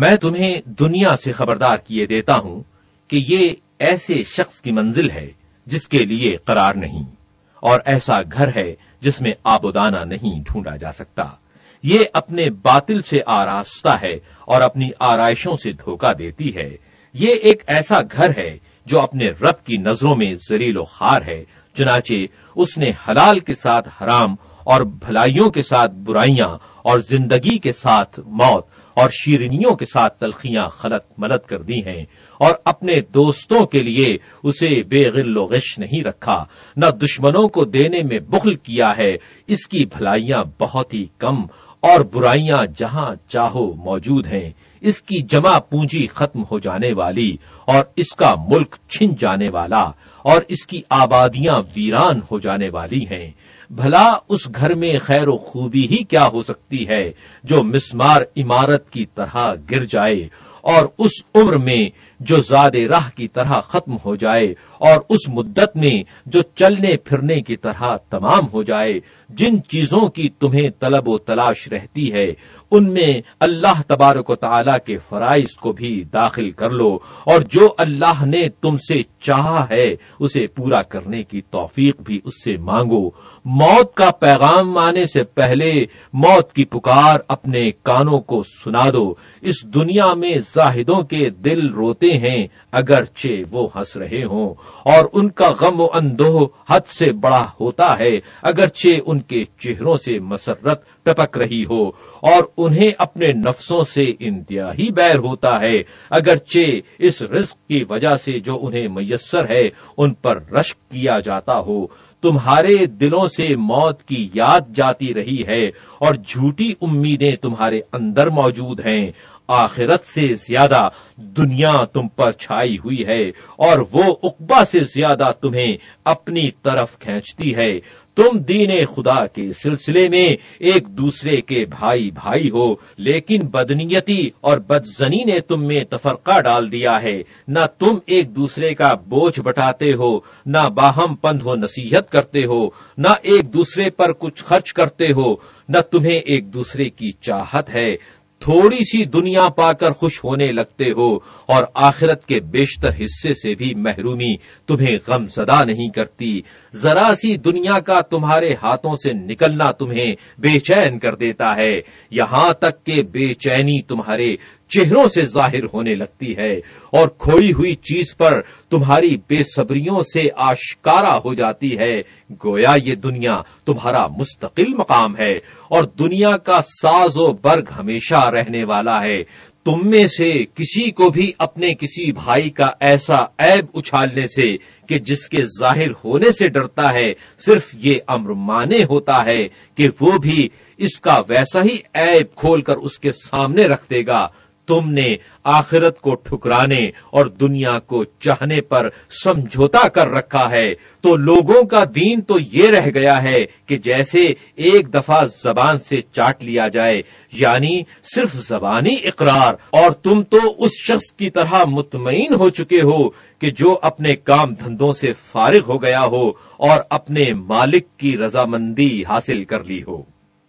میں تمہیں دنیا سے خبردار کیے دیتا ہوں کہ یہ ایسے شخص کی منزل ہے جس کے لیے قرار نہیں اور ایسا گھر ہے جس میں آب و دانا نہیں ڈھونڈا جا سکتا۔ یہ اپنے باطل سے آراستہ ہے اور اپنی آرائشوں سے دھوکہ دیتی ہے۔ یہ ایک ایسا گھر ہے جو اپنے رب کی نظروں میں زریل و خار ہے، چنانچہ اس نے حلال کے ساتھ حرام اور بھلائیوں کے ساتھ برائیاں اور زندگی کے ساتھ موت اور شیرنیوں کے ساتھ تلخیاں خلط ملت کر دی ہیں اور اپنے دوستوں کے لیے اسے بے غل و غش نہیں رکھا، نہ دشمنوں کو دینے میں بخل کیا ہے، اس کی بھلائیاں بہت ہی کم اور برائیاں جہاں چاہو موجود ہیں۔ اس کی جمع پونجی ختم ہو جانے والی اور اس کا ملک چھن جانے والا اور اس کی آبادیاں ویران ہو جانے والی ہیں۔ بھلا اس گھر میں خیر و خوبی ہی کیا ہو سکتی ہے جو مسمار عمارت کی طرح گر جائے اور اس عمر میں جو زاد راہ کی طرح ختم ہو جائے اور اس مدت میں جو چلنے پھرنے کی طرح تمام ہو جائے، جن چیزوں کی تمہیں طلب و تلاش رہتی ہے، ان میں اللہ تبارک و تعالی کے فرائض کو بھی داخل کر لو اور جو اللہ نے تم سے چاہا ہے، اسے پورا کرنے کی توفیق بھی اس سے مانگو۔ موت کا پیغام آنے سے پہلے موت کی پکار اپنے کانوں کو سنا دو۔ اس دنیا میں زاہدوں کے دل روتے ہیں، اگرچہ وہ ہنس رہے ہوں، اور ان کا غم و اندوہ حد سے بڑا ہوتا ہے، اگرچہ ان کے چہروں سے مسرت ٹپک رہی ہو، اور انہیں اپنے نفسوں سے انتہائی بیر ہوتا ہے، اگرچہ اس رزق کی وجہ سے جو انہیں میسر ہے، ان پر رشک کیا جاتا ہو۔ تمہارے دلوں سے موت کی یاد جاتی رہی ہے اور جھوٹی امیدیں تمہارے اندر موجود ہیں۔ آخرت سے زیادہ دنیا تم پر چھائی ہوئی ہے اور وہ اقبا سے زیادہ تمہیں اپنی طرف کھینچتی ہے۔ تم دین خدا کے سلسلے میں ایک دوسرے کے بھائی بھائی ہو، لیکن بدنیتی اور بدزنی نے تم میں تفرقہ ڈال دیا ہے۔ نہ تم ایک دوسرے کا بوجھ بٹاتے ہو، نہ باہم پند ہو نصیحت کرتے ہو، نہ ایک دوسرے پر کچھ خرچ کرتے ہو۔ نہ تمہیں ایک دوسرے کی چاہت ہے۔ تھوڑی سی دنیا پا کر خوش ہونے لگتے ہو اور آخرت کے بیشتر حصے سے بھی محرومی تمہیں غم زدہ نہیں کرتی۔ ذرا سی دنیا کا تمہارے ہاتھوں سے نکلنا تمہیں بے چین کر دیتا ہے۔ یہاں تک کہ بے چینی تمہارے چہروں سے ظاہر ہونے لگتی ہے اور کھوئی ہوئی چیز پر تمہاری بے صبریوں سے آشکارا ہو جاتی ہے۔ گویا یہ دنیا تمہارا مستقل مقام ہے اور دنیا کا ساز و برگ ہمیشہ رہنے والا ہے۔ تم میں سے کسی کو بھی اپنے کسی بھائی کا ایسا عیب اچھالنے سے کہ جس کے ظاہر ہونے سے ڈرتا ہے، صرف یہ امر مانے ہوتا ہے کہ وہ بھی اس کا ویسا ہی عیب کھول کر اس کے سامنے رکھ دے گا۔ تم نے آخرت کو ٹھکرانے اور دنیا کو چاہنے پر سمجھوتا کر رکھا ہے۔ تو لوگوں کا دین تو یہ رہ گیا ہے کہ جیسے ایک دفعہ زبان سے چاٹ لیا جائے یعنی صرف زبانی اقرار۔ اور تم تو اس شخص کی طرح مطمئن ہو چکے ہو کہ جو اپنے کام دھندوں سے فارغ ہو گیا ہو اور اپنے مالک کی رضامندی حاصل کر لی ہو۔